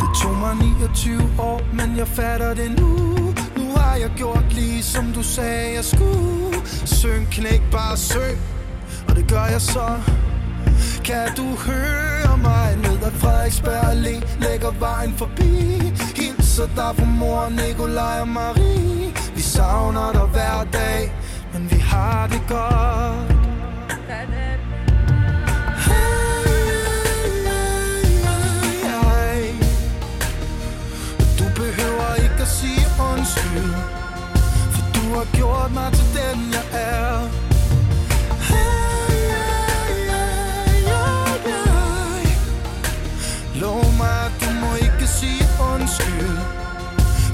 Det tog mig 29 år, men jeg fatter det nu. Nu har jeg gjort lige som du sagde jeg skulle. Søn, knæk, bare søg. Og det gør jeg så kan du høre mig? Ned ad Frederiksberg Allé Lægger vejen forbi. Hilser dig fra mor, Nikolaj og Marie. Vi savner dig hver dag Men vi har det godt. Sige undskyld For du har gjort mig til den jeg er. Lov mig, at du må ikke sige undskyld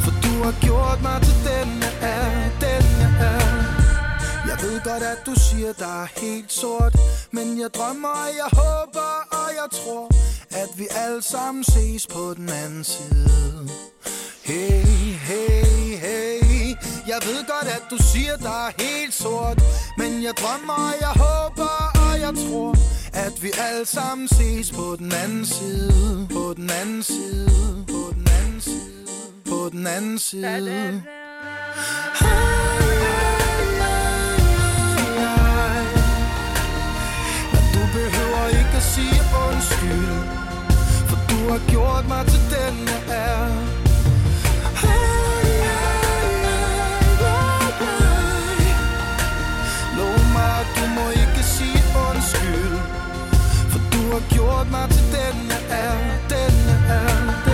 For du har gjort mig til den jeg er, den jeg er Jeg ved godt, at du siger, der er helt sort Men jeg drømmer, jeg håber, og jeg tror At vi alle sammen ses på den anden side Hey, hey, hey Jeg ved godt, at du siger, der er helt sort Men jeg drømmer, jeg håber, og jeg tror at vi alle sammen ses på den anden side På den anden side På den anden side På den anden side Men du behøver ikke at sige undskyld For du har gjort mig til den jeg er. Lov mig, at du må ikke har gjort mig til den jeg er Den jeg er, den.